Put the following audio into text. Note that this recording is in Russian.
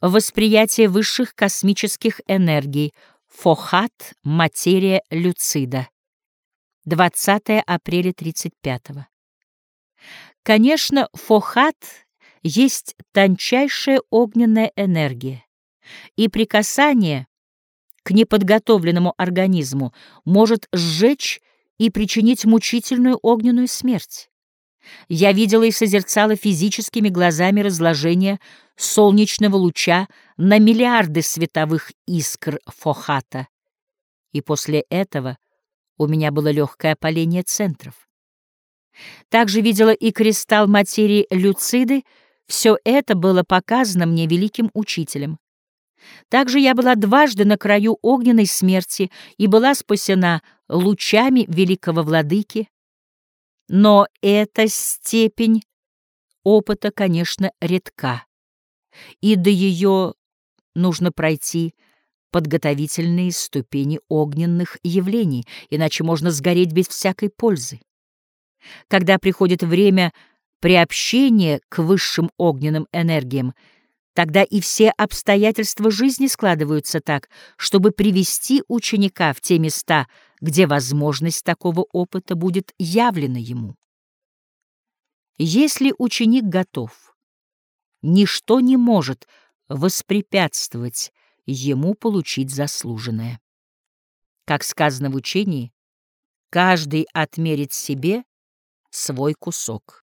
Восприятие высших космических энергий. Фохат. Материя Люцида. 20 апреля 35 -го. Конечно, фохат есть тончайшая огненная энергия, и прикасание к неподготовленному организму может сжечь и причинить мучительную огненную смерть. Я видела и созерцала физическими глазами разложение солнечного луча на миллиарды световых искр Фохата. И после этого у меня было легкое опаление центров. Также видела и кристалл материи Люциды, все это было показано мне великим учителем. Также я была дважды на краю огненной смерти и была спасена лучами великого владыки. Но эта степень опыта, конечно, редка, и до ее нужно пройти подготовительные ступени огненных явлений, иначе можно сгореть без всякой пользы. Когда приходит время приобщения к высшим огненным энергиям, Тогда и все обстоятельства жизни складываются так, чтобы привести ученика в те места, где возможность такого опыта будет явлена ему. Если ученик готов, ничто не может воспрепятствовать ему получить заслуженное. Как сказано в учении, каждый отмерит себе свой кусок.